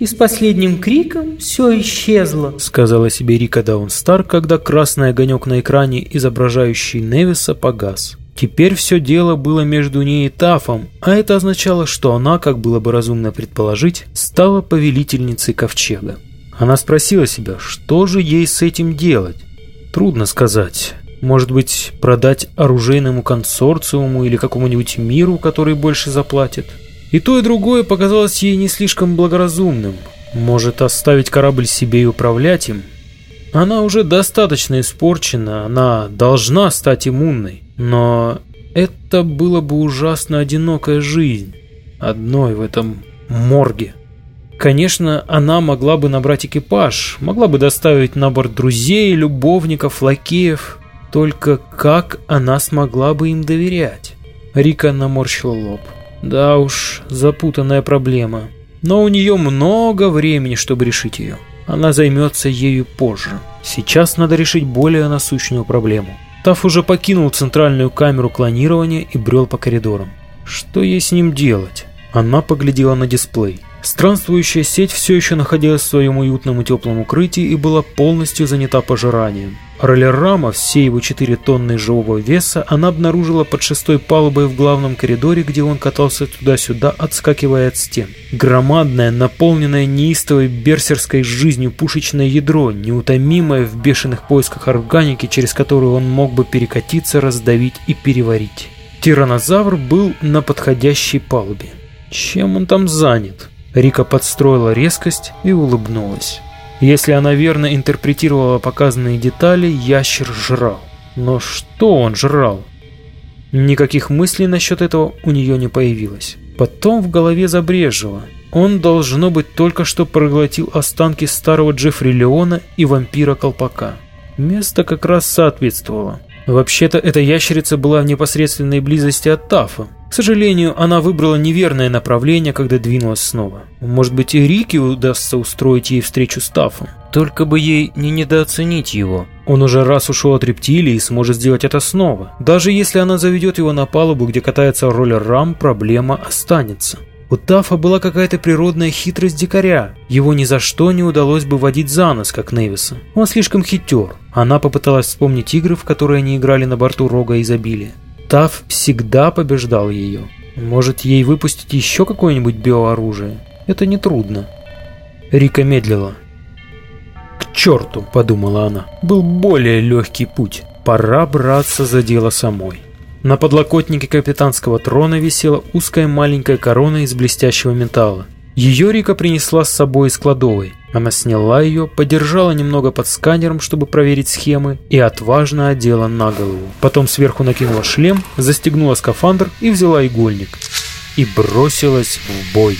и с последним криком все исчезло», — сказала себе Рика Даунстар, когда красный огонек на экране, изображающий Невиса, погас. Теперь все дело было между ней и Тафом, а это означало, что она, как было бы разумно предположить, стала повелительницей ковчега. Она спросила себя, что же ей с этим делать? Трудно сказать. Может быть, продать оружейному консорциуму или какому-нибудь миру, который больше заплатит? И то, и другое показалось ей не слишком благоразумным. Может, оставить корабль себе и управлять им? Она уже достаточно испорчена, она должна стать иммунной. Но это было бы ужасно одинокая жизнь. Одной в этом морге. Конечно, она могла бы набрать экипаж, могла бы доставить на борт друзей, любовников, лакеев. Только как она смогла бы им доверять? Рика наморщила лоб. Да уж, запутанная проблема. Но у нее много времени, чтобы решить ее. Она займется ею позже. Сейчас надо решить более насущную проблему. Таф уже покинул центральную камеру клонирования и брел по коридорам. Что ей с ним делать? Она поглядела на дисплей. Странствующая сеть все еще находилась в своем уютном и теплом укрытии и была полностью занята пожиранием. Роллер-рама, все его 4 тонны живого веса, она обнаружила под шестой палубой в главном коридоре, где он катался туда-сюда, отскакивая от стен. Громадное, наполненное неистовой берсерской жизнью пушечное ядро, неутомимое в бешеных поисках органики, через которую он мог бы перекатиться, раздавить и переварить. Тиранозавр был на подходящей палубе. Чем он там занят? Рика подстроила резкость и улыбнулась. Если она верно интерпретировала показанные детали, ящер жрал. Но что он жрал? Никаких мыслей насчет этого у нее не появилось. Потом в голове забрежило. Он, должно быть, только что проглотил останки старого Джеффри Леона и вампира-колпака. Место как раз соответствовало. Вообще-то эта ящерица была в непосредственной близости от Тафа. К сожалению, она выбрала неверное направление, когда двинулась снова. Может быть, и Рике удастся устроить ей встречу с Тафом. Только бы ей не недооценить его. Он уже раз ушел от рептилии и сможет сделать это снова. Даже если она заведет его на палубу, где катается роллер Рам, проблема останется. У Тафа была какая-то природная хитрость дикаря. Его ни за что не удалось бы водить за нос, как Невиса. Он слишком хитер. Она попыталась вспомнить игры, в которые они играли на борту Рога Изобилия. Таф всегда побеждал ее. Может, ей выпустить еще какое-нибудь биооружие? Это нетрудно. Рика медлила. «К черту!» – подумала она. «Был более легкий путь. Пора браться за дело самой». На подлокотнике капитанского трона висела узкая маленькая корона из блестящего металла. Ее Рика принесла с собой из кладовой. Она сняла ее, подержала немного под сканером, чтобы проверить схемы, и отважно одела на голову. Потом сверху накинула шлем, застегнула скафандр и взяла игольник. И бросилась в бой.